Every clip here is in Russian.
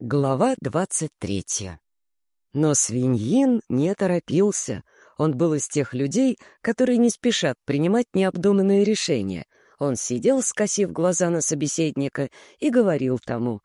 Глава двадцать третья. Но свиньин не торопился. Он был из тех людей, которые не спешат принимать необдуманные решения. Он сидел, скосив глаза на собеседника, и говорил тому,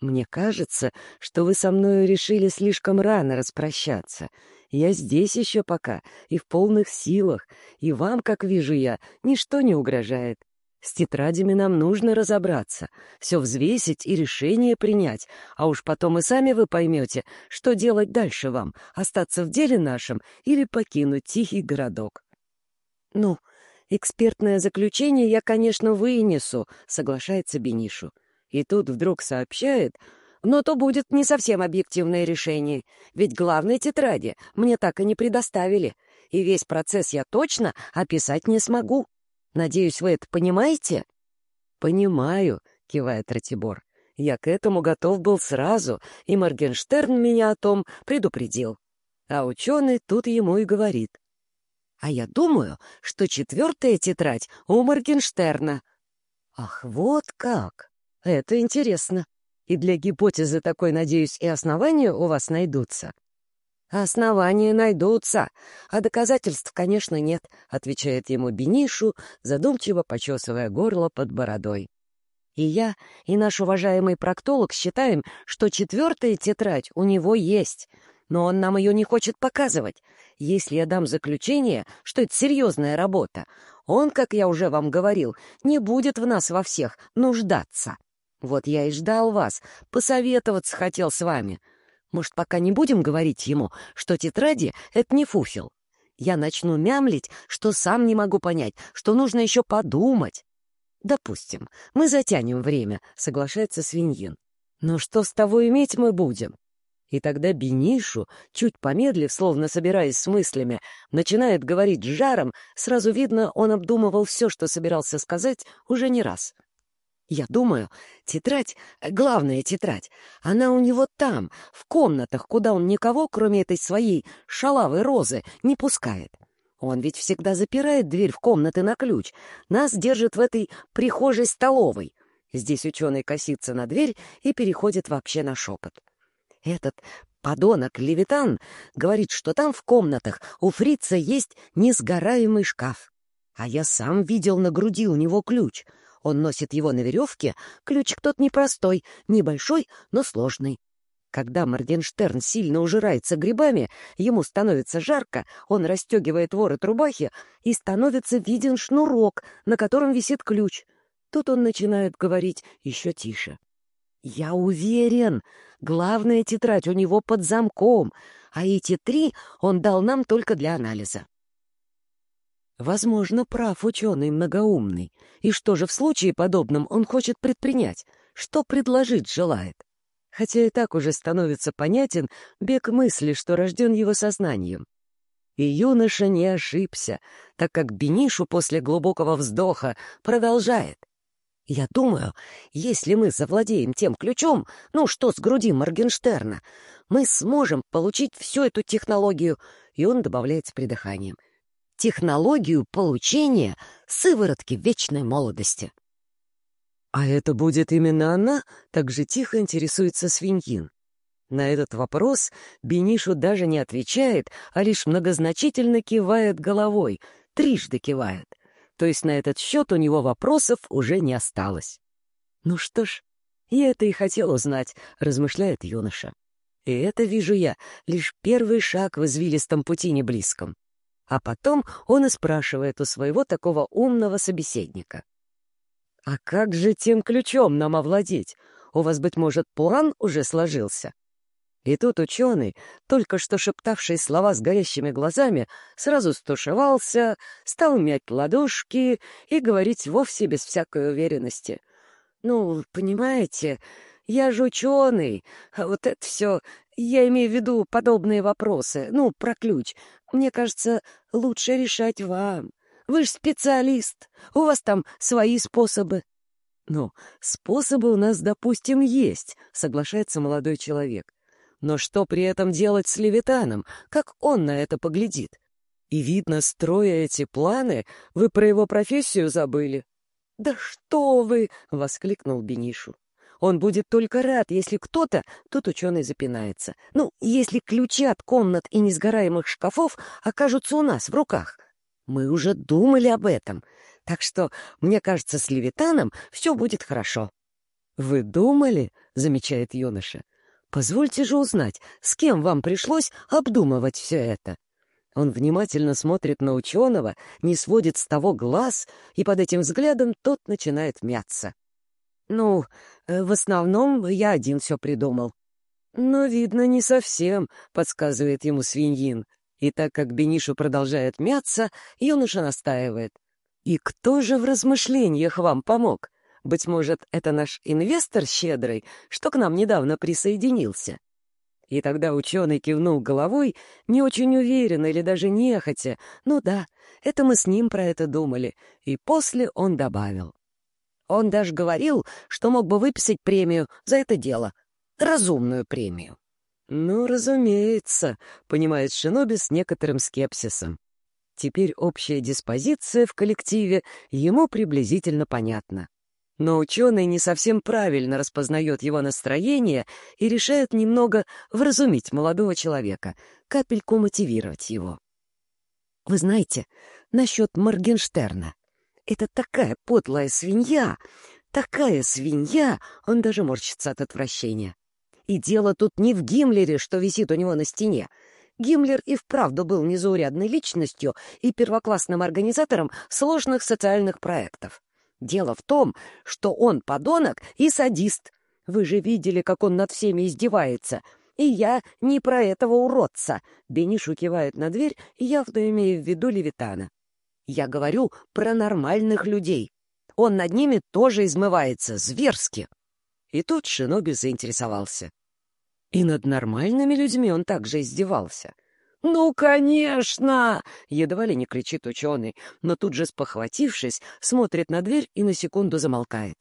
«Мне кажется, что вы со мною решили слишком рано распрощаться. Я здесь еще пока и в полных силах, и вам, как вижу я, ничто не угрожает. С тетрадями нам нужно разобраться, все взвесить и решение принять, а уж потом и сами вы поймете, что делать дальше вам, остаться в деле нашем или покинуть тихий городок. Ну, экспертное заключение я, конечно, вынесу, соглашается Бенишу. И тут вдруг сообщает, но то будет не совсем объективное решение, ведь главной тетради мне так и не предоставили, и весь процесс я точно описать не смогу. Надеюсь, вы это понимаете?» «Понимаю», — кивает Ратибор. «Я к этому готов был сразу, и Моргенштерн меня о том предупредил». А ученый тут ему и говорит. «А я думаю, что четвертая тетрадь у Моргенштерна». «Ах, вот как! Это интересно. И для гипотезы такой, надеюсь, и основания у вас найдутся». «Основания найдутся, а доказательств, конечно, нет», — отвечает ему Бенишу, задумчиво почесывая горло под бородой. И я, и наш уважаемый проктолог считаем, что четвертая тетрадь у него есть, но он нам ее не хочет показывать. Если я дам заключение, что это серьезная работа, он, как я уже вам говорил, не будет в нас во всех нуждаться. Вот я и ждал вас, посоветоваться хотел с вами». Может, пока не будем говорить ему, что тетради — это не фуфел? Я начну мямлить, что сам не могу понять, что нужно еще подумать. Допустим, мы затянем время, соглашается свиньин. Но что с того иметь мы будем? И тогда Бенишу, чуть помедлив, словно собираясь с мыслями, начинает говорить с жаром, сразу видно, он обдумывал все, что собирался сказать, уже не раз. Я думаю, тетрадь, главная тетрадь, она у него там, в комнатах, куда он никого, кроме этой своей шалавой розы, не пускает. Он ведь всегда запирает дверь в комнаты на ключ. Нас держит в этой прихожей-столовой. Здесь ученый косится на дверь и переходит вообще на шепот. Этот подонок Левитан говорит, что там в комнатах у фрица есть несгораемый шкаф. А я сам видел на груди у него ключ — он носит его на веревке. Ключик тот непростой, небольшой, но сложный. Когда Моргенштерн сильно ужирается грибами, ему становится жарко, он расстегивает ворот рубахи, и становится виден шнурок, на котором висит ключ. Тут он начинает говорить еще тише. «Я уверен, главная тетрадь у него под замком, а эти три он дал нам только для анализа. Возможно, прав ученый многоумный. И что же в случае подобном он хочет предпринять? Что предложить желает? Хотя и так уже становится понятен бег мысли, что рожден его сознанием. И юноша не ошибся, так как Бенишу после глубокого вздоха продолжает. «Я думаю, если мы завладеем тем ключом, ну что с груди Моргенштерна, мы сможем получить всю эту технологию». И он добавляет с придыханием — технологию получения сыворотки вечной молодости. «А это будет именно она?» — так же тихо интересуется свиньин. На этот вопрос Бенишу даже не отвечает, а лишь многозначительно кивает головой, трижды кивает. То есть на этот счет у него вопросов уже не осталось. «Ну что ж, я это и хотел узнать», — размышляет юноша. «И это, вижу я, лишь первый шаг в извилистом пути неблизком. А потом он и спрашивает у своего такого умного собеседника. «А как же тем ключом нам овладеть? У вас, быть может, план уже сложился?» И тут ученый, только что шептавший слова с горящими глазами, сразу стушевался, стал мять ладошки и говорить вовсе без всякой уверенности. «Ну, понимаете, я же ученый, а вот это все... Я имею в виду подобные вопросы, ну, про ключ. Мне кажется, лучше решать вам. Вы же специалист, у вас там свои способы. Ну, способы у нас, допустим, есть, соглашается молодой человек. Но что при этом делать с Левитаном? Как он на это поглядит? И видно, строя эти планы, вы про его профессию забыли. «Да что вы!» — воскликнул Бенишу. Он будет только рад, если кто-то, тут ученый запинается, ну, если ключи от комнат и несгораемых шкафов окажутся у нас в руках. Мы уже думали об этом, так что, мне кажется, с Левитаном все будет хорошо. «Вы думали?» — замечает юноша. «Позвольте же узнать, с кем вам пришлось обдумывать все это?» Он внимательно смотрит на ученого, не сводит с того глаз, и под этим взглядом тот начинает мяться. «Ну, э, в основном я один все придумал». «Но, видно, не совсем», — подсказывает ему свиньин. И так как Бенишу продолжает мяться, юноша настаивает. «И кто же в размышлениях вам помог? Быть может, это наш инвестор щедрый, что к нам недавно присоединился?» И тогда ученый кивнул головой, не очень уверенно или даже нехотя. Ну да, это мы с ним про это думали. И после он добавил. Он даже говорил, что мог бы выписать премию за это дело. Разумную премию. «Ну, разумеется», — понимает Шиноби с некоторым скепсисом. Теперь общая диспозиция в коллективе ему приблизительно понятна. Но ученый не совсем правильно распознает его настроение и решает немного вразумить молодого человека, капельку мотивировать его. Вы знаете, насчет Моргенштерна. Это такая подлая свинья, такая свинья, он даже морщится от отвращения. И дело тут не в Гиммлере, что висит у него на стене. Гиммлер и вправду был незаурядной личностью и первоклассным организатором сложных социальных проектов. Дело в том, что он подонок и садист. Вы же видели, как он над всеми издевается. И я не про этого уродца. Бенишу кивает на дверь, явно имея в виду Левитана. Я говорю про нормальных людей. Он над ними тоже измывается, зверски. И тут Шиноби заинтересовался. И над нормальными людьми он также издевался. «Ну, конечно!» — едва ли не кричит ученый, но тут же, спохватившись, смотрит на дверь и на секунду замолкает.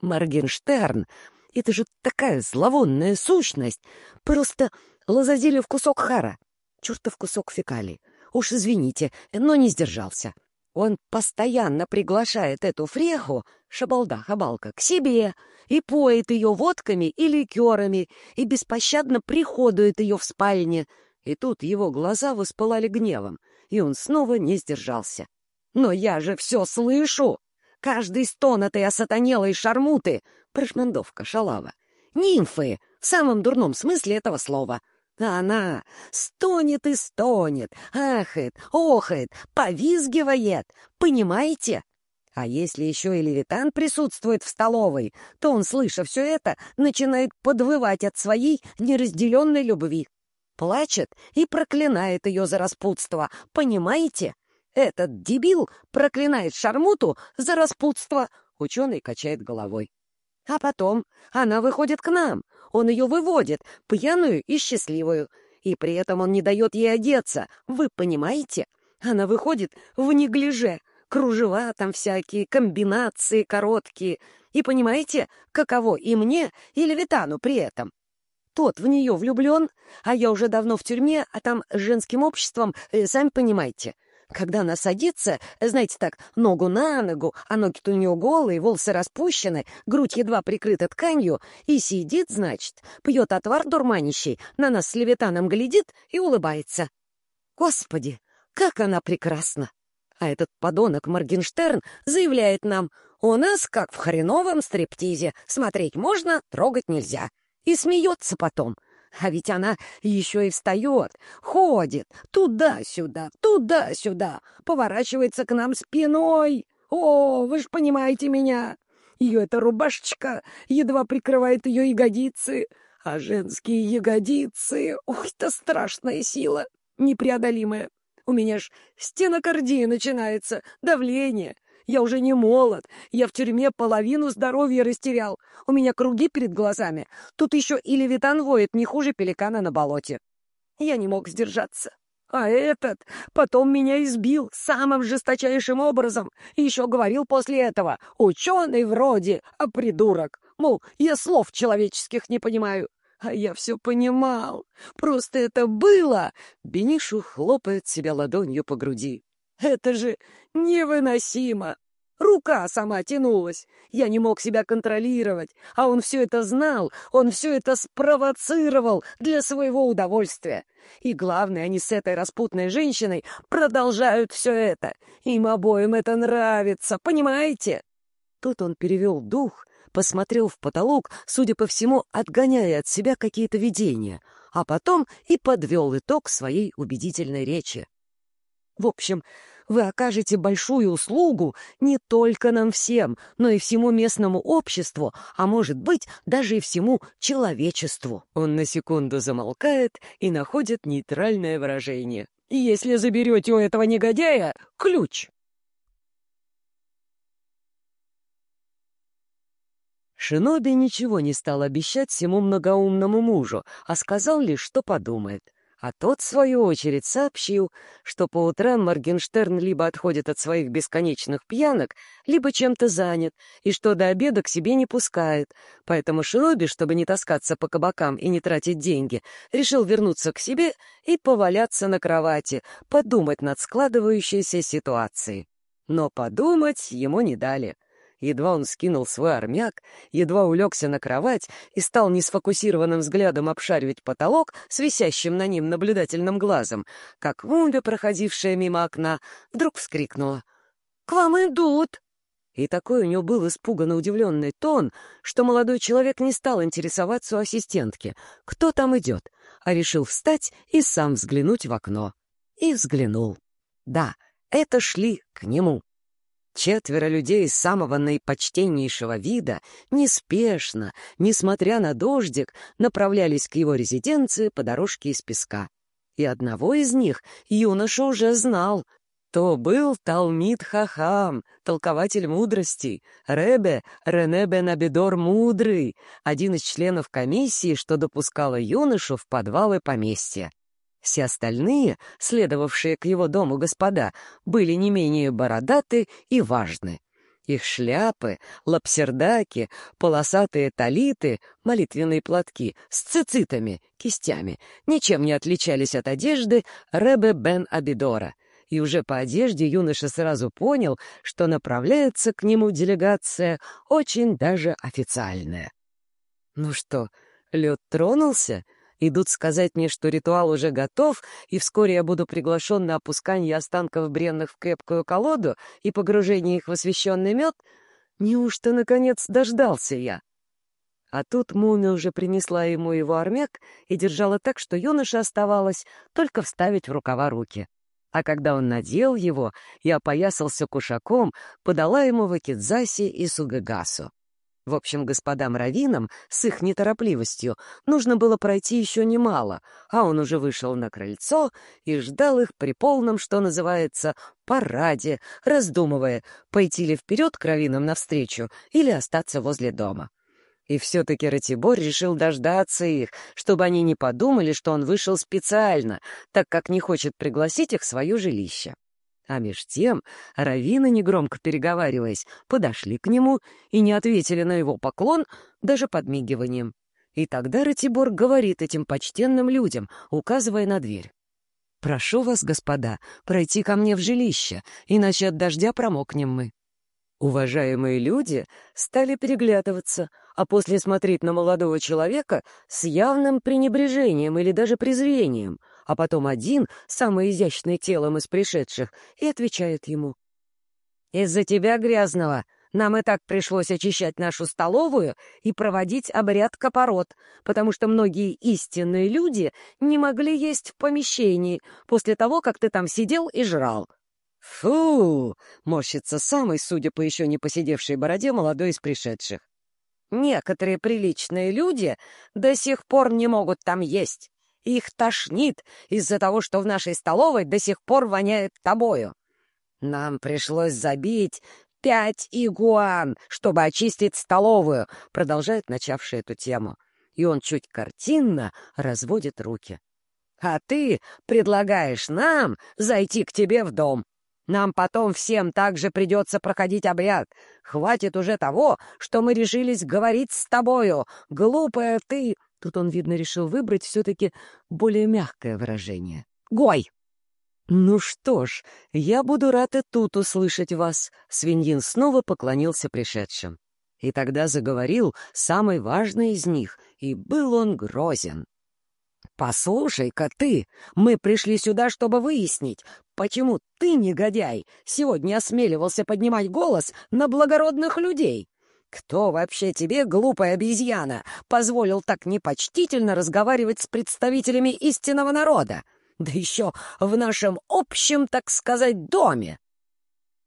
«Моргенштерн! Это же такая зловонная сущность! Просто лазазили в кусок хара, чертов кусок фекалий. Уж извините, но не сдержался. Он постоянно приглашает эту фреху, шабалда-хабалка, к себе и поет ее водками и ликерами, и беспощадно приходует ее в спальне — и тут его глаза воспылали гневом, и он снова не сдержался. «Но я же все слышу! Каждый стон этой осатанелой шармуты — прошмандовка шалава. Нимфы, в самом дурном смысле этого слова. Она стонет и стонет, ахает, охает, повизгивает. Понимаете? А если еще и Левитан присутствует в столовой, то он, слыша все это, начинает подвывать от своей неразделенной любви. Плачет и проклинает ее за распутство, понимаете? Этот дебил проклинает Шармуту за распутство. Ученый качает головой. А потом она выходит к нам. Он ее выводит, пьяную и счастливую. И при этом он не дает ей одеться. Вы понимаете? Она выходит в неглиже. Кружева там всякие, комбинации короткие. И понимаете, каково и мне, и Левитану при этом? тот в нее влюблен, а я уже давно в тюрьме, а там с женским обществом, э, сами понимаете. Когда она садится, знаете так, ногу на ногу, а ноги-то у нее голые, волосы распущены, грудь едва прикрыта тканью, и сидит, значит, пьет отвар дурманящий, на нас с левитаном глядит и улыбается. Господи, как она прекрасна! А этот подонок Моргенштерн заявляет нам, у нас как в хреновом стриптизе, смотреть можно, трогать нельзя. И смеется потом. А ведь она еще и встает, ходит туда-сюда, туда-сюда, поворачивается к нам спиной. О, вы ж понимаете меня. Ее эта рубашечка едва прикрывает ее ягодицы, а женские ягодицы... Ой, это страшная сила, непреодолимая. У меня ж стенокардия начинается, давление. Я уже не молод. Я в тюрьме половину здоровья растерял. У меня круги перед глазами. Тут еще и левитан воет не хуже пеликана на болоте. Я не мог сдержаться. А этот потом меня избил самым жесточайшим образом. И еще говорил после этого, ученый вроде, а придурок. Мол, я слов человеческих не понимаю. А я все понимал. Просто это было. Бенишу хлопает себя ладонью по груди. Это же невыносимо! Рука сама тянулась. Я не мог себя контролировать. А он все это знал, он все это спровоцировал для своего удовольствия. И главное, они с этой распутной женщиной продолжают все это. Им обоим это нравится, понимаете? Тут он перевел дух, посмотрел в потолок, судя по всему, отгоняя от себя какие-то видения, а потом и подвел итог своей убедительной речи. В общем, вы окажете большую услугу не только нам всем, но и всему местному обществу, а может быть, даже и всему человечеству. Он на секунду замолкает и находит нейтральное выражение. Если заберете у этого негодяя ключ. Шиноби ничего не стал обещать всему многоумному мужу, а сказал лишь, что подумает. А тот, в свою очередь, сообщил, что по утрам Моргенштерн либо отходит от своих бесконечных пьянок, либо чем-то занят, и что до обеда к себе не пускает. Поэтому Шиноби, чтобы не таскаться по кабакам и не тратить деньги, решил вернуться к себе и поваляться на кровати, подумать над складывающейся ситуацией. Но подумать ему не дали. Едва он скинул свой армяк, едва улегся на кровать и стал несфокусированным взглядом обшаривать потолок с висящим на ним наблюдательным глазом, как Вумби, проходившая мимо окна, вдруг вскрикнула. «К вам идут!» И такой у него был испуганно удивленный тон, что молодой человек не стал интересоваться у ассистентки, кто там идет, а решил встать и сам взглянуть в окно. И взглянул. Да, это шли к нему. Четверо людей самого наипочтеннейшего вида неспешно, несмотря на дождик, направлялись к его резиденции по дорожке из песка. И одного из них юноша уже знал. То был Талмит Хахам, толкователь мудростей, Ребе Рене бен Абидор Мудрый, один из членов комиссии, что допускала юношу в подвалы поместья. Все остальные, следовавшие к его дому господа, были не менее бородаты и важны. Их шляпы, лапсердаки, полосатые талиты, молитвенные платки с цицитами, кистями, ничем не отличались от одежды Ребе бен Абидора. И уже по одежде юноша сразу понял, что направляется к нему делегация очень даже официальная. «Ну что, лед тронулся?» Идут сказать мне, что ритуал уже готов, и вскоре я буду приглашен на опускание останков бренных в крепкую колоду и погружение их в освященный мед? Неужто, наконец, дождался я? А тут мумия уже принесла ему его армяк и держала так, что юноше оставалось только вставить в рукава руки. А когда он надел его и опоясался кушаком, подала ему вакидзаси и сугагасу. В общем, господам раввинам с их неторопливостью нужно было пройти еще немало, а он уже вышел на крыльцо и ждал их при полном, что называется, параде, раздумывая, пойти ли вперед к раввинам навстречу или остаться возле дома. И все-таки Ратибор решил дождаться их, чтобы они не подумали, что он вышел специально, так как не хочет пригласить их в свое жилище. А меж тем раввины, негромко переговариваясь, подошли к нему и не ответили на его поклон даже подмигиванием. И тогда Ратибор говорит этим почтенным людям, указывая на дверь. «Прошу вас, господа, пройти ко мне в жилище, иначе от дождя промокнем мы». Уважаемые люди стали переглядываться, а после смотреть на молодого человека с явным пренебрежением или даже презрением — а потом один, самый изящный телом из пришедших, и отвечает ему. «Из-за тебя, грязного, нам и так пришлось очищать нашу столовую и проводить обряд копорот, потому что многие истинные люди не могли есть в помещении после того, как ты там сидел и жрал». «Фу!» — морщится самый, судя по еще не посидевшей бороде, молодой из пришедших. «Некоторые приличные люди до сих пор не могут там есть. Их тошнит из-за того, что в нашей столовой до сих пор воняет тобою. Нам пришлось забить пять игуан, чтобы очистить столовую, продолжает начавший эту тему. И он чуть картинно разводит руки. А ты предлагаешь нам зайти к тебе в дом. Нам потом всем также придется проходить обряд. Хватит уже того, что мы решились говорить с тобою. Глупая ты, Тут он, видно, решил выбрать все-таки более мягкое выражение. «Гой!» «Ну что ж, я буду рад и тут услышать вас», — свиньин снова поклонился пришедшим. И тогда заговорил самый важный из них, и был он грозен. «Послушай-ка ты, мы пришли сюда, чтобы выяснить, почему ты, негодяй, сегодня осмеливался поднимать голос на благородных людей. Кто вообще тебе, глупая обезьяна, позволил так непочтительно разговаривать с представителями истинного народа? Да еще в нашем общем, так сказать, доме!»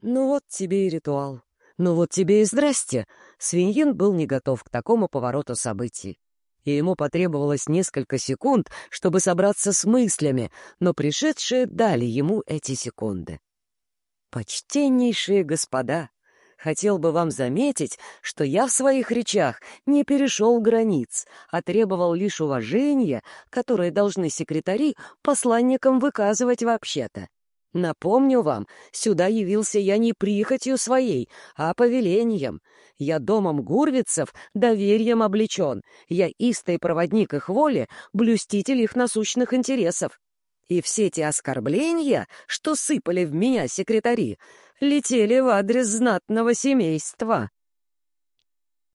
«Ну вот тебе и ритуал. Ну вот тебе и здрасте!» Свиньин был не готов к такому повороту событий и ему потребовалось несколько секунд, чтобы собраться с мыслями, но пришедшие дали ему эти секунды. «Почтеннейшие господа!» Хотел бы вам заметить, что я в своих речах не перешел границ, а требовал лишь уважения, которое должны секретари посланникам выказывать вообще-то. Напомню вам, сюда явился я не прихотью своей, а повелением. Я домом гурвицев доверием облечен. Я истый проводник их воли, блюститель их насущных интересов. И все те оскорбления, что сыпали в меня секретари, летели в адрес знатного семейства.